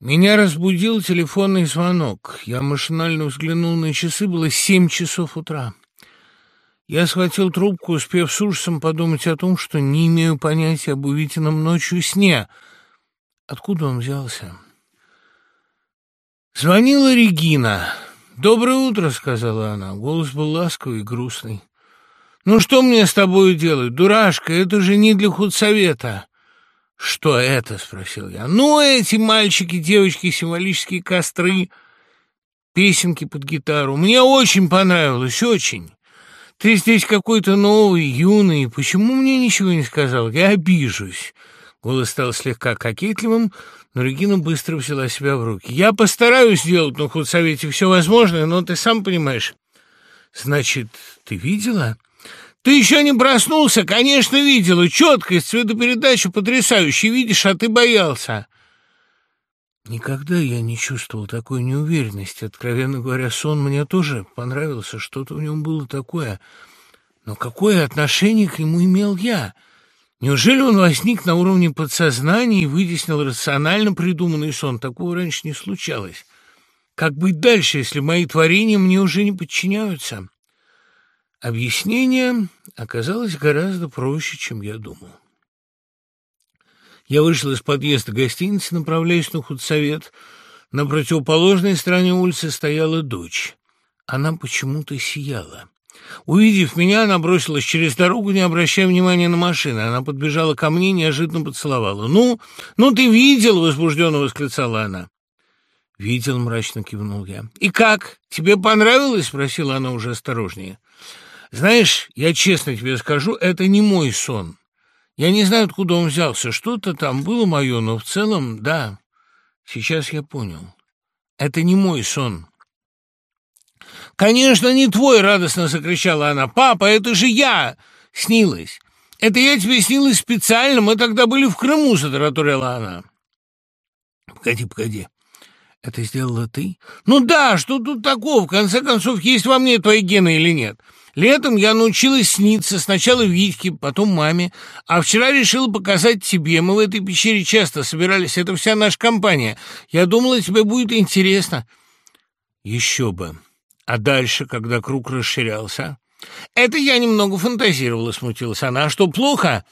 Меня разбудил телефонный звонок. Я машинально взглянул на часы, было семь часов утра. Я схватил трубку, успев с ужасом подумать о том, что не имею понятия об увиденном ночью сне. Откуда он взялся? Звонила Регина. «Доброе утро», — сказала она. Голос был ласковый и грустный. «Ну что мне с тобой делать, дурашка? Это же не для худсовета». «Что это?» — спросил я. «Ну, эти мальчики, девочки, символические костры, песенки под гитару. Мне очень понравилось, очень. Ты здесь какой-то новый, юный. Почему мне ничего не сказал? Я обижусь». Голос стал слегка кокетливым, но Регина быстро взяла себя в руки. «Я постараюсь сделать на худсовете все возможное, но ты сам понимаешь». «Значит, ты видела?» Ты еще не проснулся? Конечно, видела. Четкость, цветопередача потрясающая. Видишь, а ты боялся. Никогда я не чувствовал такой неуверенности. Откровенно говоря, сон мне тоже понравился. Что-то в нем было такое. Но какое отношение к нему имел я? Неужели он возник на уровне подсознания и вытеснил рационально придуманный сон? Такого раньше не случалось. Как быть дальше, если мои творения мне уже не подчиняются?» Объяснение оказалось гораздо проще, чем я думал. Я вышел из подъезда гостиницы, направляясь на худсовет. На противоположной стороне улицы стояла дочь. Она почему-то сияла. Увидев меня, она бросилась через дорогу, не обращая внимания на машины. Она подбежала ко мне неожиданно поцеловала. «Ну, ну ты видел?» — возбужденно восклицала она. «Видел», — мрачно кивнул я. «И как? Тебе понравилось?» — спросила она уже осторожнее. Знаешь, я честно тебе скажу, это не мой сон. Я не знаю, откуда он взялся. Что-то там было мое, но в целом, да. Сейчас я понял. Это не мой сон. «Конечно, не твой!» — радостно закричала она. «Папа, это же я!» — снилась. «Это я тебе снилась специально. Мы тогда были в Крыму», — затараторила она. «Погоди, погоди. Это сделала ты?» «Ну да, что тут такого? В конце концов, есть во мне твои гены или нет?» Летом я научилась сниться сначала Витьке, потом маме, а вчера решила показать тебе. Мы в этой пещере часто собирались, это вся наша компания. Я думала, тебе будет интересно». «Еще бы. А дальше, когда круг расширялся?» «Это я немного фантазировала», — смутилась она. «А что, плохо?»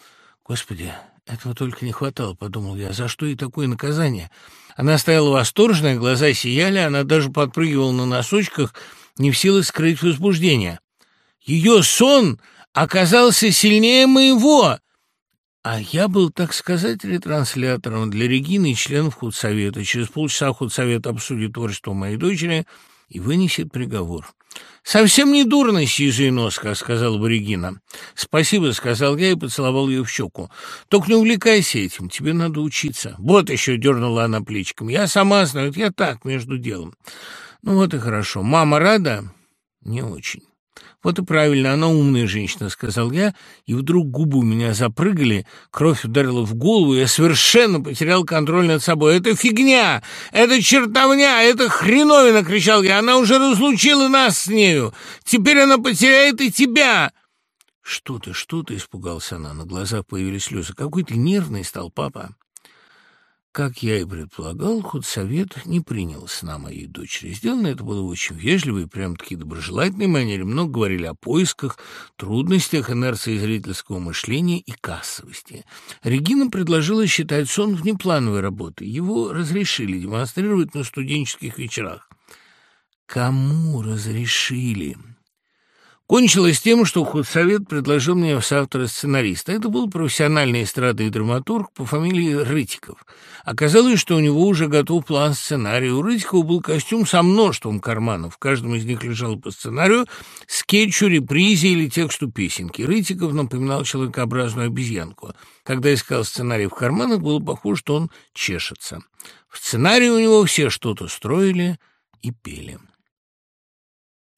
«Господи, этого только не хватало», — подумал я. «За что и такое наказание?» Она стояла восторженная, глаза сияли, она даже подпрыгивала на носочках, не в силах скрыть возбуждение. Ее сон оказался сильнее моего, а я был, так сказать, ретранслятором для Регины и членов худсовета. Через полчаса худсовет обсудит творчество моей дочери и вынесет приговор. «Совсем не дурно, сизый нос», — сказала бы Регина. «Спасибо», — сказал я и поцеловал ее в щеку. «Только не увлекайся этим, тебе надо учиться». «Вот еще», — дернула она плечиком. «Я сама знаю, я так, между делом». «Ну вот и хорошо. Мама рада?» «Не очень». «Вот и правильно, она умная женщина», — сказал я, и вдруг губы у меня запрыгали, кровь ударила в голову, я совершенно потерял контроль над собой. «Это фигня! Это чертовня! Это хреновина!» — кричал я. «Она уже разлучила нас с нею! Теперь она потеряет и тебя!» «Что ты, что ты?» — испугался она. На глазах появились слезы. «Какой ты нервный стал, папа!» Как я и предполагал, худсовет не принял сна моей дочери. Сделано это было очень вежливо и прям-таки доброжелательной манере. Много говорили о поисках, трудностях, инерции зрительского мышления и кассовости. Регина предложила считать сон внеплановой работой. Его разрешили демонстрировать на студенческих вечерах. Кому разрешили? Кончилось тем, что худсовет предложил мне в соавторы сценариста. Это был профессиональный эстрадный драматург по фамилии Рытиков. Оказалось, что у него уже готов план сценария. У Рытикова был костюм со множеством карманов. В каждом из них лежал по сценарию скетчу, репризе или тексту песенки. Рытиков напоминал человекообразную обезьянку. Когда искал сценарий в карманах, было похоже, что он чешется. В сценарии у него все что-то строили и пели.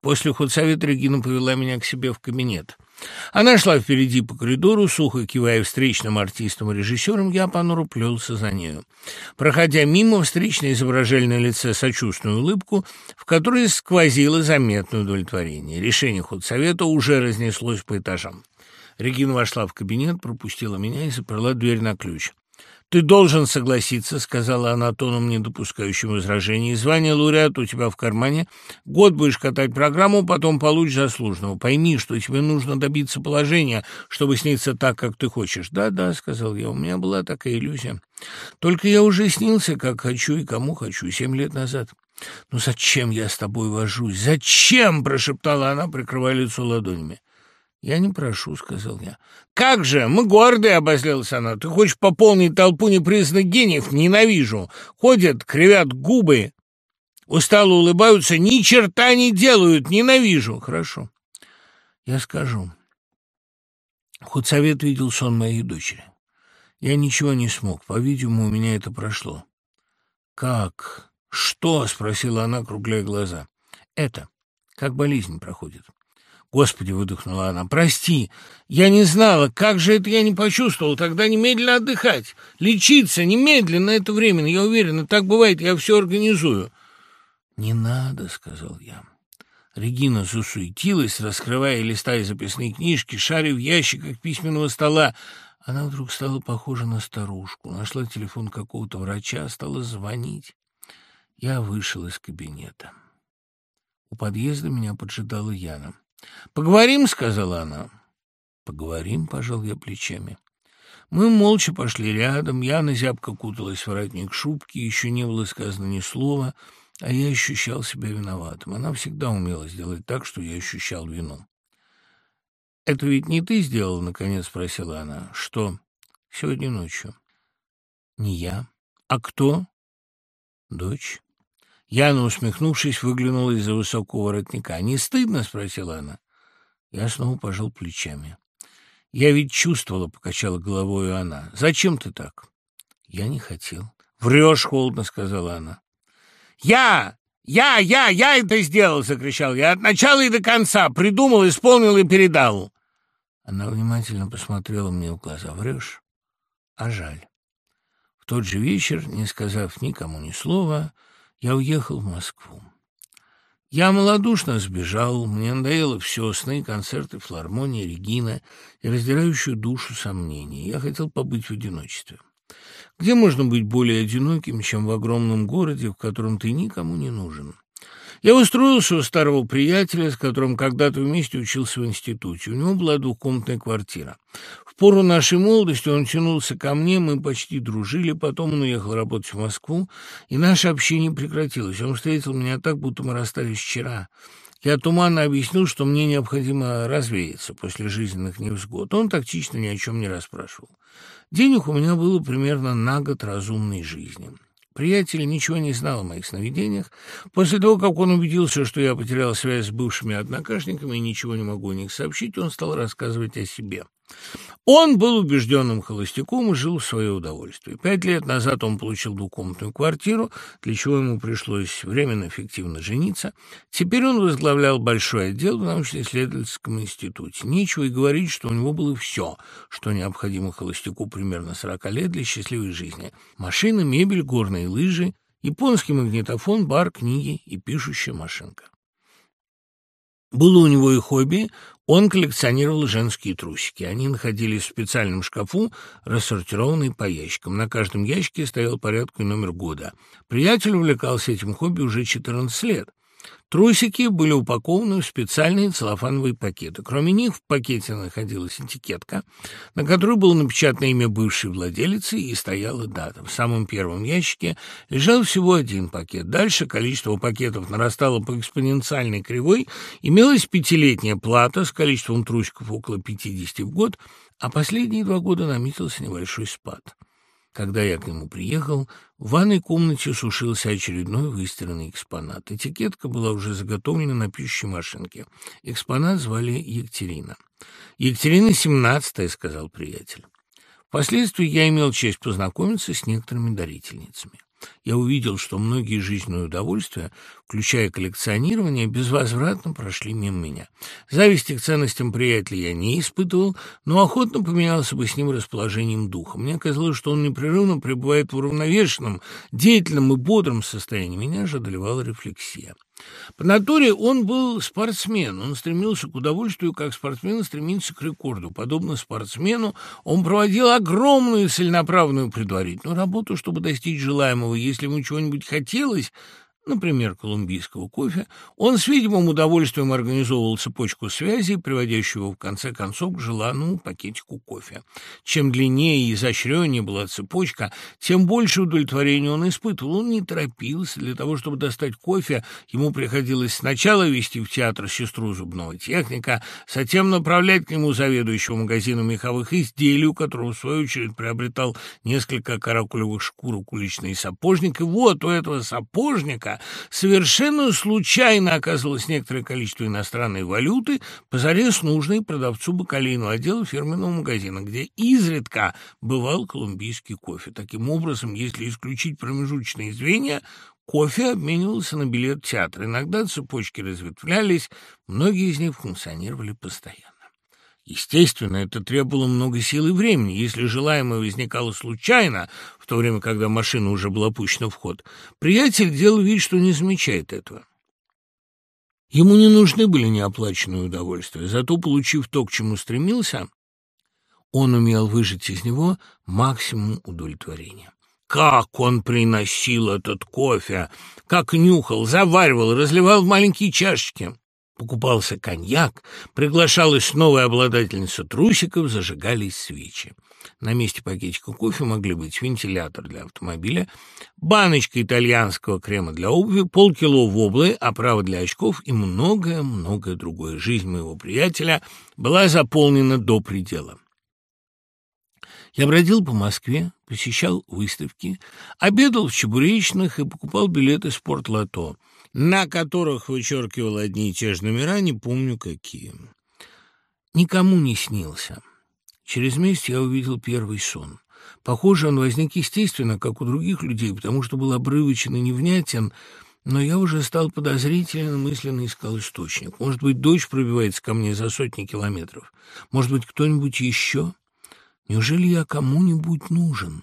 После худсовета Регина повела меня к себе в кабинет. Она шла впереди по коридору, сухо кивая встречным артистам и режиссерам, я понуро плелся за нею. Проходя мимо, встречные изображали на лице сочувственную улыбку, в которой сквозило заметное удовлетворение. Решение худсовета уже разнеслось по этажам. Регина вошла в кабинет, пропустила меня и заперла дверь на ключ. «Ты должен согласиться», — сказала она тоном, не допускающим возражений. «Звание лауреата у тебя в кармане. Год будешь катать программу, потом получишь заслуженного. Пойми, что тебе нужно добиться положения, чтобы сниться так, как ты хочешь». «Да, да», — сказал я, — «у меня была такая иллюзия. Только я уже снился, как хочу и кому хочу, семь лет назад». «Ну зачем я с тобой вожусь? Зачем?» — прошептала она, прикрывая лицо ладонями. «Я не прошу», — сказал я. «Как же? Мы гордые!» — обозлилась она. «Ты хочешь пополнить толпу непризнанных гениев? Ненавижу! Ходят, кривят губы, устало улыбаются, ни черта не делают! Ненавижу!» «Хорошо, я скажу. Худсовет видел сон моей дочери. Я ничего не смог. По-видимому, у меня это прошло». «Как? Что?» — спросила она, кругляя глаза. «Это. Как болезнь проходит». «Господи!» — выдохнула она. «Прости! Я не знала! Как же это я не почувствовал? Тогда немедленно отдыхать! Лечиться! Немедленно! Это временно! Я уверена, так бывает, я все организую!» «Не надо!» — сказал я. Регина засуетилась, раскрывая листа и записные книжки, шаря в ящиках письменного стола. Она вдруг стала похожа на старушку, нашла телефон какого-то врача, стала звонить. Я вышел из кабинета. У подъезда меня поджидала Яна. «Поговорим», — сказала она. «Поговорим», — пожал я плечами. Мы молча пошли рядом, Яна зябко куталась в воротник шубки, еще не было сказано ни слова, а я ощущал себя виноватым. Она всегда умела сделать так, что я ощущал вину. «Это ведь не ты сделала?» — наконец спросила она. «Что?» «Сегодня ночью». «Не я. А кто?» «Дочь». Яна, усмехнувшись, выглянула из-за высокого воротника. «Не стыдно?» — спросила она. Я снова пожал плечами. «Я ведь чувствовала», — покачала головой она. «Зачем ты так?» «Я не хотел». «Врешь», — холодно сказала она. «Я! Я! Я! Я это сделал!» — закричал я. «От начала и до конца! Придумал, исполнил и передал!» Она внимательно посмотрела мне в глаза. «Врешь? А жаль». В тот же вечер, не сказав никому ни слова, я уехал в Москву. Я малодушно сбежал, мне надоело все, сны, концерты, филармония, Регина и раздирающую душу сомнения. Я хотел побыть в одиночестве. Где можно быть более одиноким, чем в огромном городе, в котором ты никому не нужен? Я устроился у старого приятеля, с которым когда-то вместе учился в институте. У него была двухкомнатная квартира. В пору нашей молодости он тянулся ко мне, мы почти дружили, потом он уехал работать в Москву, и наше общение прекратилось. Он встретил меня так, будто мы расстались вчера. Я туманно объяснил, что мне необходимо развеяться после жизненных невзгод. Он тактично ни о чем не расспрашивал. Денег у меня было примерно на год разумной жизни. Приятель ничего не знал о моих сновидениях. После того, как он убедился, что я потерял связь с бывшими однокашниками и ничего не могу о них сообщить, он стал рассказывать о себе. Он был убежденным холостяком и жил в свое удовольствие. Пять лет назад он получил двухкомнатную квартиру, для чего ему пришлось временно эффективно жениться. Теперь он возглавлял большой отдел в научно-исследовательском институте. Нечего и говорить, что у него было все, что необходимо холостяку примерно 40 лет для счастливой жизни. Машина, мебель, горные лыжи, японский магнитофон, бар, книги и пишущая машинка. Было у него и хобби, он коллекционировал женские трусики. Они находились в специальном шкафу, рассортированные по ящикам. На каждом ящике стоял порядку и номер года. Приятель увлекался этим хобби уже 14 лет. Трусики были упакованы в специальные целлофановые пакеты. Кроме них в пакете находилась этикетка, на которой было напечатано имя бывшей владелицы и стояла дата. В самом первом ящике лежал всего один пакет. Дальше количество пакетов нарастало по экспоненциальной кривой, имелась пятилетняя плата с количеством трусиков около 50 в год, а последние два года наметился небольшой спад. Когда я к нему приехал, в ванной комнате сушился очередной выстиранный экспонат. Этикетка была уже заготовлена на пищей машинке. Экспонат звали Екатерина. «Екатерина семнадцатая», — сказал приятель. Впоследствии я имел честь познакомиться с некоторыми дарительницами. Я увидел, что многие жизненные удовольствия, включая коллекционирование, безвозвратно прошли мимо меня. Зависти к ценностям приятеля я не испытывал, но охотно поменялся бы с ним расположением духа. Мне казалось, что он непрерывно пребывает в уравновешенном, деятельном и бодром состоянии. Меня же одолевала рефлексия. По натуре он был спортсмен, он стремился к удовольствию, как спортсмен стремится к рекорду. Подобно спортсмену, он проводил огромную целенаправленную предварительную работу, чтобы достичь желаемого. Если ему чего-нибудь хотелось, например, колумбийского кофе, он с видимым удовольствием организовывал цепочку связей, приводящую в конце концов к желанному пакетику кофе. Чем длиннее и изощреннее была цепочка, тем больше удовлетворения он испытывал. Он не торопился. Для того, чтобы достать кофе, ему приходилось сначала вести в театр сестру зубного техника, затем направлять к нему заведующего магазином меховых изделий, у которого, в свою очередь, приобретал несколько каракулевых шкурок уличный сапожник. И вот у этого сапожника совершенно случайно оказывалось некоторое количество иностранной валюты, позарез нужной продавцу бакалейного отдела фирменного магазина, где изредка бывал колумбийский кофе. Таким образом, если исключить промежуточные звенья, Кофе обменивался на билет в театр. Иногда цепочки разветвлялись, многие из них функционировали постоянно. Естественно, это требовало много сил и времени. Если желаемое возникало случайно, в то время, когда машина уже была пущена в ход, приятель делал вид, что не замечает этого. Ему не нужны были неоплаченные удовольствия, зато, получив то, к чему стремился, он умел выжать из него максимум удовлетворения. Как он приносил этот кофе, как нюхал, заваривал, разливал в маленькие чашечки. Покупался коньяк, приглашалась новая обладательница трусиков, зажигались свечи. На месте пакетика кофе могли быть вентилятор для автомобиля, баночка итальянского крема для обуви, полкило воблы, оправа для очков и многое-многое другое. Жизнь моего приятеля была заполнена до предела. Я бродил по Москве, посещал выставки, обедал в чебуречных и покупал билеты спортлото на которых вычеркивал одни и те же номера, не помню какие. Никому не снился. Через месяц я увидел первый сон. Похоже, он возник естественно, как у других людей, потому что был обрывочен и невнятен, но я уже стал подозрителен мысленно искал источник. Может быть, дочь пробивается ко мне за сотни километров? Может быть, кто-нибудь еще? Неужели я кому-нибудь нужен?»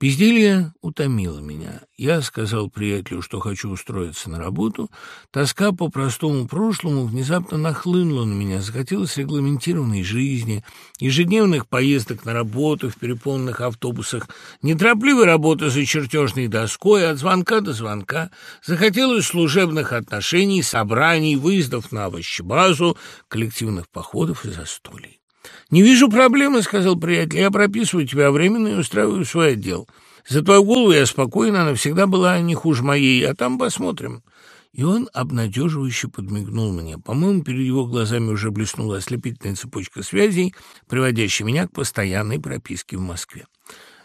Безделье утомило меня. Я сказал приятелю, что хочу устроиться на работу. Тоска по простому прошлому внезапно нахлынула на меня. Захотелось регламентированной жизни, ежедневных поездок на работу в переполненных автобусах, неторопливой работы за чертежной доской от звонка до звонка. Захотелось служебных отношений, собраний, выездов на овощебазу, коллективных походов и застолий. «Не вижу проблемы», — сказал приятель. «Я прописываю тебя временно и устраиваю свой отдел. За твою голову я спокойна, она всегда была не хуже моей, а там посмотрим». И он обнадеживающе подмигнул мне. По-моему, перед его глазами уже блеснула ослепительная цепочка связей, приводящая меня к постоянной прописке в Москве.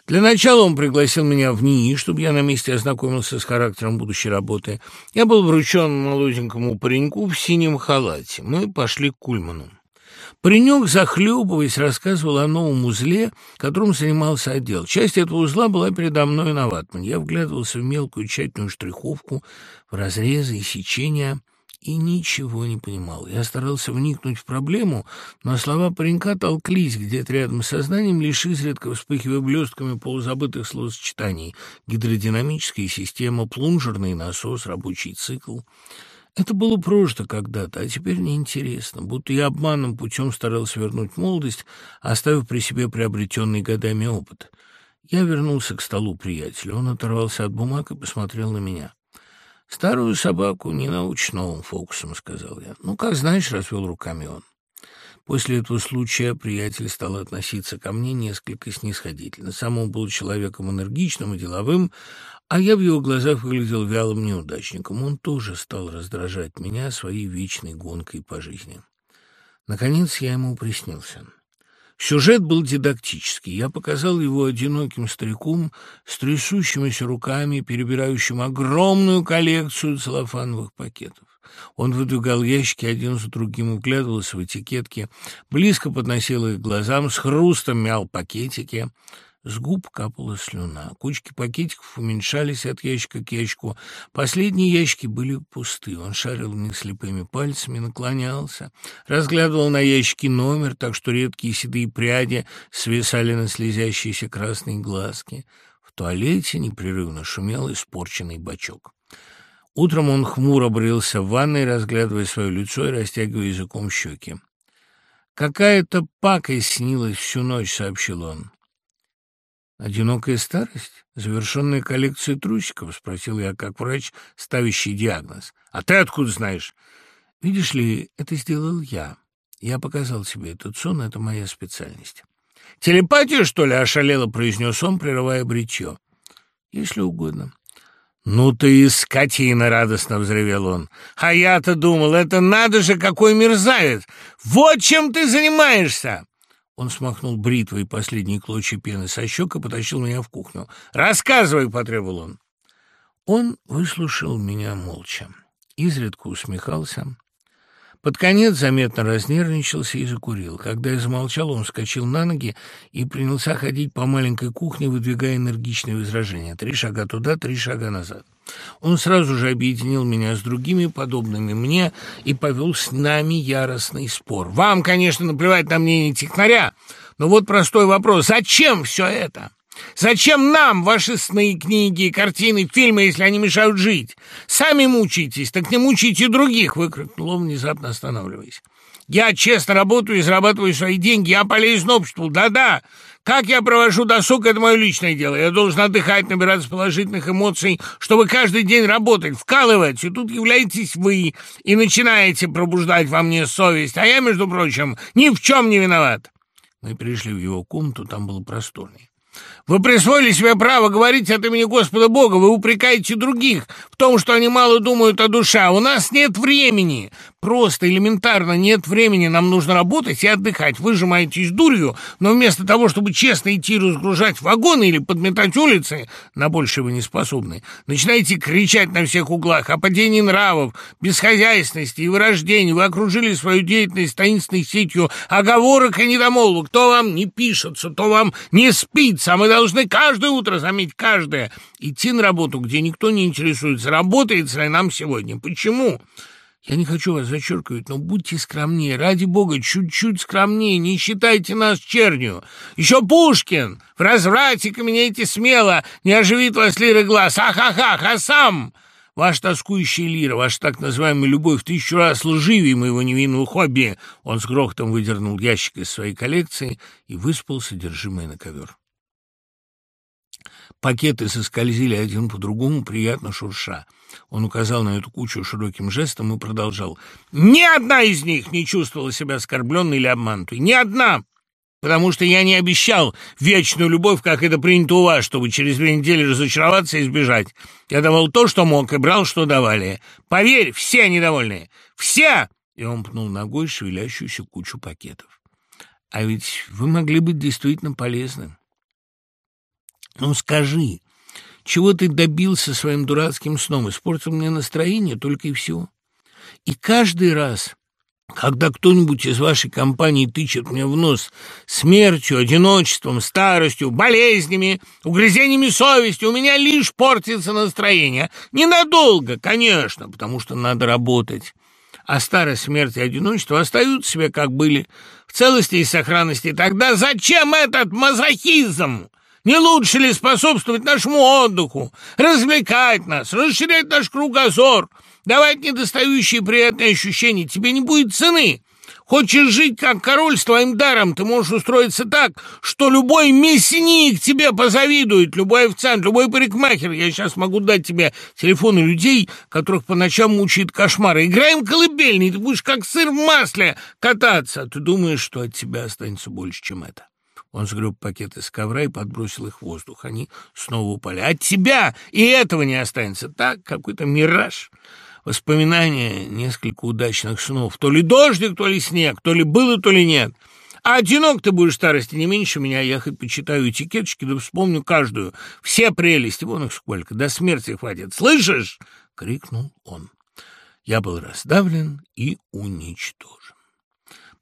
Для начала он пригласил меня в НИИ, чтобы я на месте ознакомился с характером будущей работы. Я был вручен молоденькому пареньку в синем халате. Мы пошли к Кульману. Паренек, захлебываясь, рассказывал о новом узле, которым занимался отдел. Часть этого узла была передо мной на ватмане. Я вглядывался в мелкую тщательную штриховку, в разрезы и сечения и ничего не понимал. Я старался вникнуть в проблему, но слова паренька толклись где-то рядом с сознанием, лишь изредка вспыхивая блестками полузабытых словосочетаний. Гидродинамическая система, плунжерный насос, рабочий цикл — это было прожито когда-то, а теперь неинтересно, будто я обманным путем старался вернуть молодость, оставив при себе приобретенный годами опыт. Я вернулся к столу приятеля. Он оторвался от бумаг и посмотрел на меня. «Старую собаку не научишь новым фокусом», — сказал я. «Ну, как знаешь», — развел руками он. После этого случая приятель стал относиться ко мне несколько снисходительно. Сам он был человеком энергичным и деловым, а я в его глазах выглядел вялым неудачником. Он тоже стал раздражать меня своей вечной гонкой по жизни. Наконец я ему приснился. Сюжет был дидактический. Я показал его одиноким стариком с трясущимися руками, перебирающим огромную коллекцию целлофановых пакетов. Он выдвигал ящики один за другим, вглядывался в этикетки, близко подносил их к глазам, с хрустом мял пакетики. С губ капала слюна. Кучки пакетиков уменьшались от ящика к ящику. Последние ящики были пусты. Он шарил в них слепыми пальцами, наклонялся, разглядывал на ящике номер, так что редкие седые пряди свисали на слезящиеся красные глазки. В туалете непрерывно шумел испорченный бачок. Утром он хмуро брился в ванной, разглядывая свое лицо и растягивая языком щеки. «Какая-то пакость снилась всю ночь», — сообщил он. «Одинокая старость? Завершенная коллекция трусиков?» — спросил я, как врач, ставящий диагноз. «А ты откуда знаешь?» «Видишь ли, это сделал я. Я показал себе этот сон, это моя специальность». «Телепатия, что ли?» — ошалело произнес он, прерывая бритье. «Если угодно». «Ну ты и скотина!» — радостно взревел он. «А я-то думал, это надо же, какой мерзавец! Вот чем ты занимаешься!» Он смахнул бритвой последние клочья пены со щек и потащил меня в кухню. «Рассказывай!» — потребовал он. Он выслушал меня молча, изредка усмехался, под конец заметно разнервничался и закурил. Когда я замолчал, он вскочил на ноги и принялся ходить по маленькой кухне, выдвигая энергичные возражения. Три шага туда, три шага назад. Он сразу же объединил меня с другими, подобными мне, и повел с нами яростный спор. «Вам, конечно, наплевать на мнение технаря, но вот простой вопрос. Зачем все это?» Зачем нам ваши сны, книги, картины, фильмы, если они мешают жить? Сами мучаетесь, так не мучайте других!» — выкрикнул он, внезапно останавливаясь. «Я честно работаю и зарабатываю свои деньги, я полезен обществу, да-да! Как я провожу досуг, это мое личное дело. Я должен отдыхать, набираться положительных эмоций, чтобы каждый день работать, вкалывать. И тут являетесь вы и начинаете пробуждать во мне совесть. А я, между прочим, ни в чем не виноват». Мы пришли в его комнату, там было просторнее. Вы присвоили себе право говорить от имени Господа Бога, вы упрекаете других в том, что они мало думают о душе. А у нас нет времени. Просто элементарно нет времени. Нам нужно работать и отдыхать. Вы сжимаетесь дурью, но вместо того, чтобы честно идти разгружать вагоны или подметать улицы, на больше вы не способны. Начинаете кричать на всех углах о падении нравов, бесхозяйственности и вырождении. Вы окружили свою деятельность таинственной сетью оговорок и недомолвок. То вам не пишется, то вам не спится, а мы должны каждое утро, заметь, каждое, идти на работу, где никто не интересуется, работается ли нам сегодня. Почему? Я не хочу вас зачеркивать, но будьте скромнее, ради бога, чуть-чуть скромнее, не считайте нас чернью. Еще Пушкин, в разврате каменейте смело, не оживит вас лиры глаз, ах-ах-ах, а сам... Ваш тоскующий лира, ваш так называемый любовь тысячу раз лживее моего невинного хобби. Он с грохотом выдернул ящик из своей коллекции и выспал содержимое на ковер. Пакеты соскользили один по другому, приятно шурша. Он указал на эту кучу широким жестом и продолжал. «Ни одна из них не чувствовала себя оскорбленной или обманутой. Ни одна! Потому что я не обещал вечную любовь, как это принято у вас, чтобы через две недели разочароваться и сбежать. Я давал то, что мог, и брал, что давали. Поверь, все недовольные. Все!» И он пнул ногой шевелящуюся кучу пакетов. «А ведь вы могли быть действительно полезным. Ну, скажи, чего ты добился своим дурацким сном? Испортил мне настроение только и всего. И каждый раз, когда кто-нибудь из вашей компании тычет мне в нос смертью, одиночеством, старостью, болезнями, угрызениями совести, у меня лишь портится настроение. Ненадолго, конечно, потому что надо работать. А старость, смерть и одиночество остаются себе, как были, в целости и сохранности. Тогда зачем этот мазохизм? Не лучше ли способствовать нашему отдыху, развлекать нас, расширять наш кругозор, давать недостающие приятные ощущения? Тебе не будет цены. Хочешь жить как король с твоим даром, ты можешь устроиться так, что любой мясник тебе позавидует, любой официант, любой парикмахер. Я сейчас могу дать тебе телефоны людей, которых по ночам мучает кошмары. Играем колыбельный, ты будешь как сыр в масле кататься. Ты думаешь, что от тебя останется больше, чем это? Он сгреб пакеты с ковра и подбросил их в воздух. Они снова упали. От тебя и этого не останется. Так, какой-то мираж. Воспоминания несколько удачных снов. То ли дождик, то ли снег, то ли было, то ли нет. А одинок ты будешь старости не меньше меня. Я хоть почитаю этикеточки, да вспомню каждую. Все прелести, вон их сколько, до смерти хватит. Слышишь? — крикнул он. Я был раздавлен и уничтожен.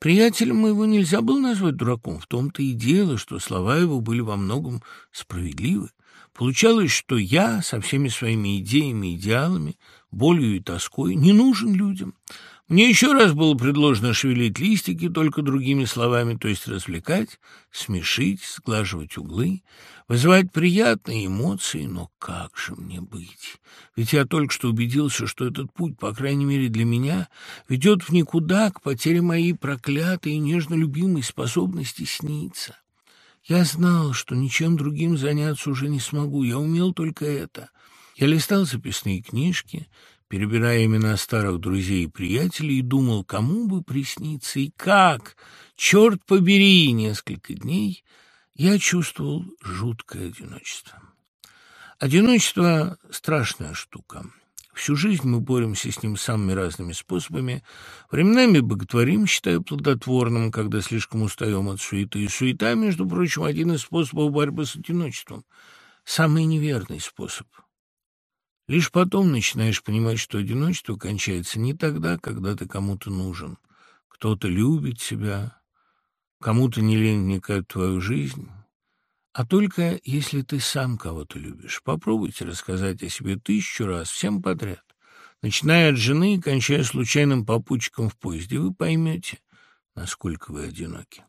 Приятелем моего нельзя было назвать дураком, в том-то и дело, что слова его были во многом справедливы. Получалось, что я со всеми своими идеями, идеалами, болью и тоской не нужен людям. Мне еще раз было предложено шевелить листики только другими словами, то есть развлекать, смешить, сглаживать углы, вызывать приятные эмоции, но как же мне быть? Ведь я только что убедился, что этот путь, по крайней мере для меня, ведет в никуда к потере моей проклятой и нежно любимой способности сниться. Я знал, что ничем другим заняться уже не смогу, я умел только это. Я листал записные книжки, перебирая имена старых друзей и приятелей, и думал, кому бы присниться и как. Черт побери, несколько дней я чувствовал жуткое одиночество. Одиночество — страшная штука. Всю жизнь мы боремся с ним самыми разными способами. Временами боготворим, считая плодотворным, когда слишком устаем от суеты. И суета, между прочим, один из способов борьбы с одиночеством. Самый неверный способ. Лишь потом начинаешь понимать, что одиночество кончается не тогда, когда ты кому-то нужен. Кто-то любит тебя, кому-то не лень вникать в твою жизнь а только если ты сам кого-то любишь. Попробуйте рассказать о себе тысячу раз, всем подряд, начиная от жены и кончая случайным попутчиком в поезде. Вы поймете, насколько вы одиноки.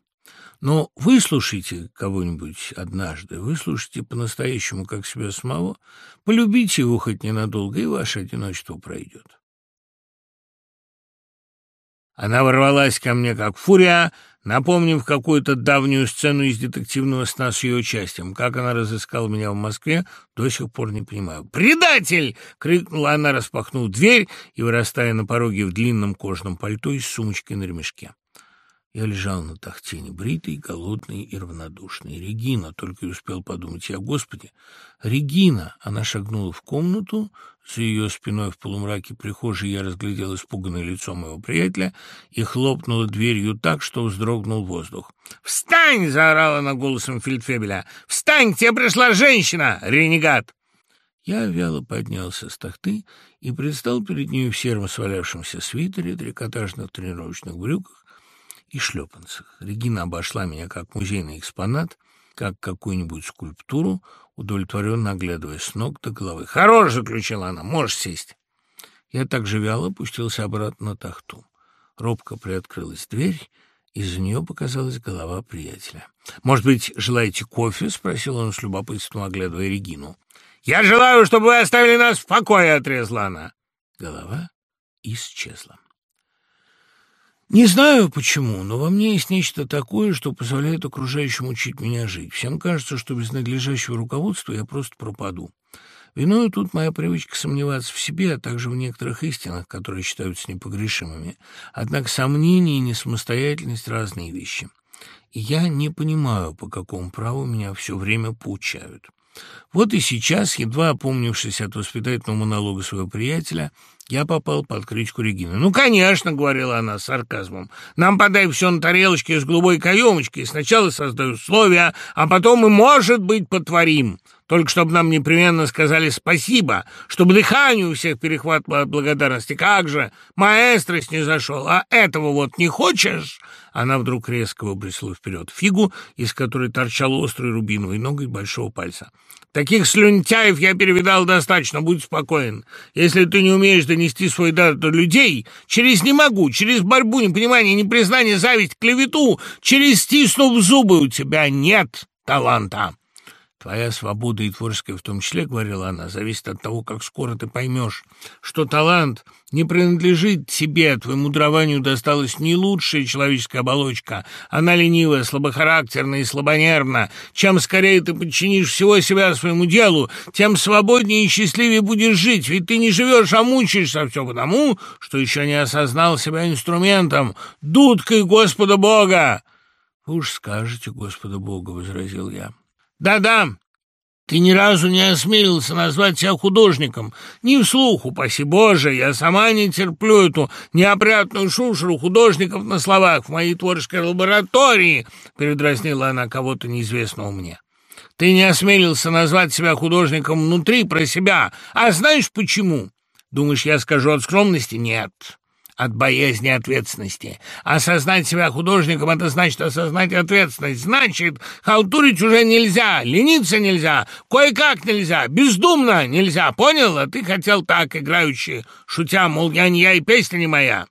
Но выслушайте кого-нибудь однажды, выслушайте по-настоящему, как себя самого, полюбите его хоть ненадолго, и ваше одиночество пройдет. Она ворвалась ко мне, как фурия, напомнив какую-то давнюю сцену из детективного сна с ее участием. Как она разыскала меня в Москве, до сих пор не понимаю. «Предатель!» — крикнула она, распахнув дверь и вырастая на пороге в длинном кожаном пальто и с сумочкой на ремешке. Я лежал на тахте, бритый, голодный и равнодушный. Регина, только и успел подумать я, Господи, Регина! Она шагнула в комнату, за ее спиной в полумраке прихожей я разглядел испуганное лицо моего приятеля и хлопнула дверью так, что вздрогнул воздух. «Встань!» — заорала она голосом фельдфебеля. «Встань! К тебе пришла женщина, ренегат!» Я вяло поднялся с тахты и предстал перед ней в сером свалявшемся свитере, трикотажных тренировочных брюках и шлепанцах. Регина обошла меня как музейный экспонат, как какую-нибудь скульптуру, удовлетворенно оглядываясь с ног до головы. «Хорош!» — заключила она. «Можешь сесть». Я так же вяло опустился обратно на тахту. Робко приоткрылась дверь, и за нее показалась голова приятеля. «Может быть, желаете кофе?» — спросил он с любопытством, оглядывая Регину. «Я желаю, чтобы вы оставили нас в покое!» — отрезала она. Голова исчезла. Не знаю почему, но во мне есть нечто такое, что позволяет окружающим учить меня жить. Всем кажется, что без надлежащего руководства я просто пропаду. Виною тут моя привычка сомневаться в себе, а также в некоторых истинах, которые считаются непогрешимыми. Однако сомнения и несамостоятельность — разные вещи. И я не понимаю, по какому праву меня все время поучают. Вот и сейчас, едва опомнившись от воспитательного монолога своего приятеля, я попал под кричку Регины. «Ну, конечно», — говорила она с сарказмом, — «нам подай все на тарелочке с голубой каемочкой, сначала создаю условия, а потом мы, может быть, потворим». Только чтобы нам непременно сказали спасибо, чтобы дыхание у всех перехватывало от благодарности. Как же, маэстро снизошел, а этого вот не хочешь?» Она вдруг резко выбросила вперед фигу, из которой торчал острый рубиновый ноготь большого пальца. «Таких слюнтяев я перевидал достаточно, будь спокоен. Если ты не умеешь донести свой дар до людей, через «не могу», через борьбу, непонимание, непризнание, зависть, клевету, через стиснув зубы у тебя нет таланта». Твоя свобода и творческая в том числе, — говорила она, — зависит от того, как скоро ты поймешь, что талант не принадлежит тебе, твоему дарованию досталась не лучшая человеческая оболочка. Она ленивая, слабохарактерная и слабонервна. Чем скорее ты подчинишь всего себя своему делу, тем свободнее и счастливее будешь жить, ведь ты не живешь, а мучаешься все потому, что еще не осознал себя инструментом, дудкой Господа Бога. — Уж скажете Господа Бога, — возразил я. Да-да, ты ни разу не осмелился назвать себя художником. Ни вслух, упаси Боже, я сама не терплю эту неопрятную шушеру художников на словах в моей творческой лаборатории, передразнила она кого-то неизвестного мне. Ты не осмелился назвать себя художником внутри, про себя. А знаешь почему? Думаешь, я скажу от скромности? Нет от боязни ответственности. Осознать себя художником — это значит осознать ответственность. Значит, халтурить уже нельзя, лениться нельзя, кое-как нельзя, бездумно нельзя. Понял? А ты хотел так, играючи, шутя, мол, я не я и песня не моя.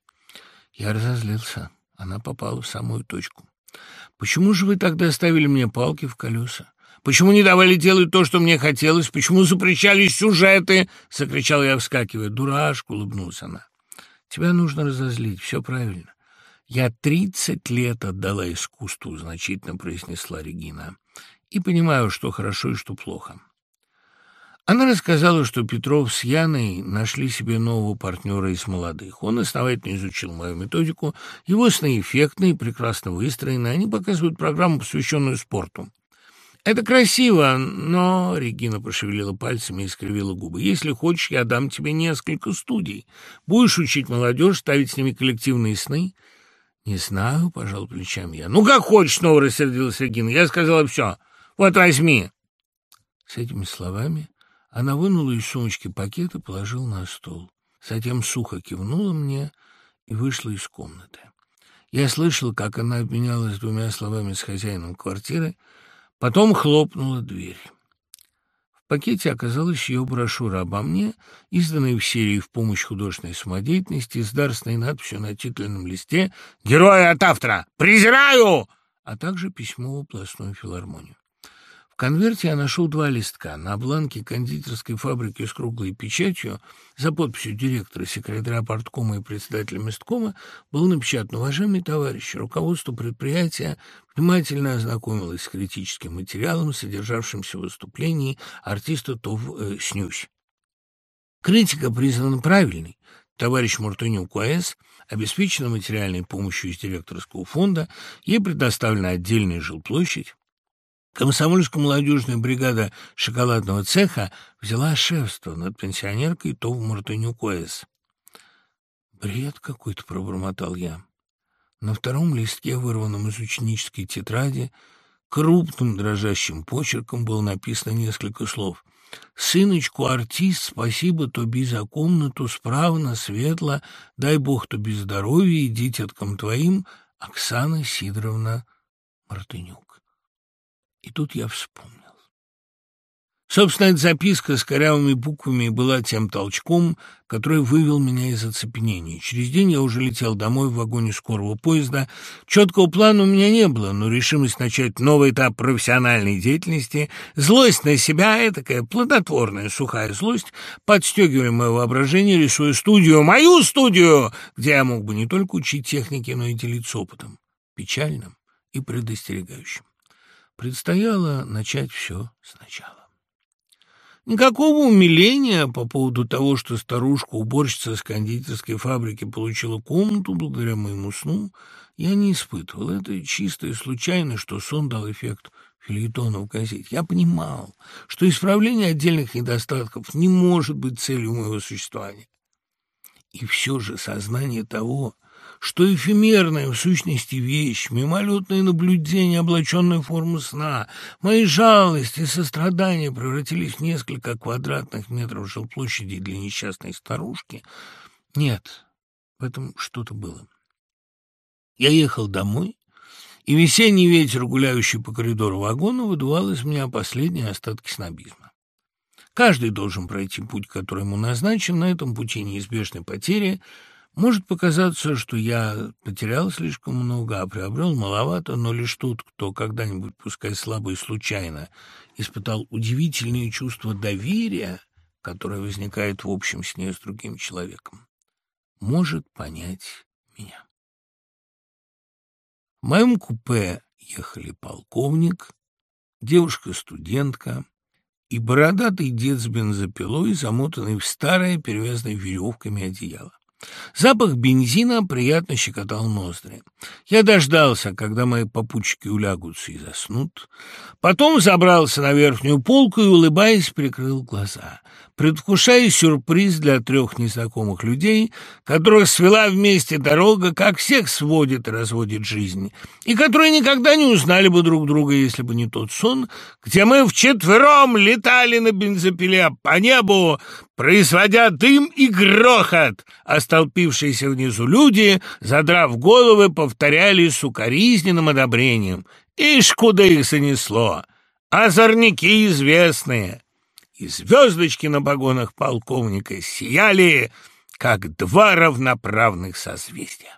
Я разозлился. Она попала в самую точку. «Почему же вы тогда ставили мне палки в колеса? Почему не давали делать то, что мне хотелось? Почему запрещали сюжеты?» — закричал я, вскакивая. «Дурашка!» — улыбнулась она. «Тебя нужно разозлить. Все правильно. Я тридцать лет отдала искусству», — значительно произнесла Регина. «И понимаю, что хорошо и что плохо. Она рассказала, что Петров с Яной нашли себе нового партнера из молодых. Он основательно изучил мою методику, его сны эффектные, прекрасно выстроены, они показывают программу, посвященную спорту. «Это красиво, но...» — Регина пошевелила пальцами и скривила губы. «Если хочешь, я дам тебе несколько студий. Будешь учить молодежь, ставить с ними коллективные сны?» «Не знаю», — пожал плечами я. «Ну, как хочешь», — снова рассердилась Регина. «Я сказала все. Вот возьми». С этими словами она вынула из сумочки пакет и положила на стол. Затем сухо кивнула мне и вышла из комнаты. Я слышал, как она обменялась двумя словами с хозяином квартиры, потом хлопнула дверь. В пакете оказалась ее брошюра обо мне, изданная в серии «В помощь художественной самодеятельности» с дарственной надписью на титульном листе «Герои от автора! Презираю!» а также письмо в областную филармонию. В конверте я нашел два листка. На бланке кондитерской фабрики с круглой печатью за подписью директора, секретаря порткома и председателя месткома было напечатано «Уважаемый товарищ, руководство предприятия внимательно ознакомилось с критическим материалом, содержавшимся в выступлении артиста ТОВ э, «Снюсь». Критика признана правильной. Товарищ Мартынюк УАЭС обеспечена материальной помощью из директорского фонда, ей предоставлена отдельная жилплощадь, Комсомольско-молодежная бригада шоколадного цеха взяла шефство над пенсионеркой Тов Мартынюк С. «Бред какой-то», — пробормотал я. На втором листке, вырванном из ученической тетради, крупным дрожащим почерком было написано несколько слов. «Сыночку, артист, спасибо тоби за комнату, справно, светло, дай бог тоби здоровья и дитяткам твоим, Оксана Сидоровна Мартынюк». И тут я вспомнил. Собственно, эта записка с корявыми буквами была тем толчком, который вывел меня из оцепенения. Через день я уже летел домой в вагоне скорого поезда. Четкого плана у меня не было, но решимость начать новый этап профессиональной деятельности, злость на себя, такая плодотворная сухая злость, подстегивали мое воображение, рисуя студию, мою студию, где я мог бы не только учить технике, но и делиться опытом, печальным и предостерегающим. Предстояло начать все сначала. Никакого умиления по поводу того, что старушка-уборщица с кондитерской фабрики получила комнату благодаря моему сну, я не испытывал. Это чисто и случайно, что сон дал эффект фильетона в газете. Я понимал, что исправление отдельных недостатков не может быть целью моего существования. И все же сознание того, что эфемерная в сущности вещь, мимолетное наблюдение, облаченная в форму сна, мои жалости и сострадания превратились в несколько квадратных метров жилплощади для несчастной старушки. Нет, в этом что-то было. Я ехал домой, и весенний ветер, гуляющий по коридору вагона, выдувал из меня последние остатки снобизма. Каждый должен пройти путь, который ему назначен, на этом пути неизбежны потери — может показаться, что я потерял слишком много, а приобрел маловато, но лишь тот, кто когда-нибудь, пускай слабо и случайно, испытал удивительные чувства доверия, которое возникает в общем сне с другим человеком, может понять меня. В моем купе ехали полковник, девушка-студентка и бородатый дед с бензопилой, замотанный в старое, перевязанное веревками одеяло. Запах бензина приятно щекотал ноздри. Я дождался, когда мои попутчики улягутся и заснут. Потом забрался на верхнюю полку и, улыбаясь, прикрыл глаза предвкушая сюрприз для трех незнакомых людей, которых свела вместе дорога, как всех сводит и разводит жизнь, и которые никогда не узнали бы друг друга, если бы не тот сон, где мы вчетвером летали на бензопиле по небу, производя дым и грохот, а столпившиеся внизу люди, задрав головы, повторяли с укоризненным одобрением. «Ишь, куда их занесло! Озорники известные!» И звездочки на погонах полковника сияли, как два равноправных созвездия.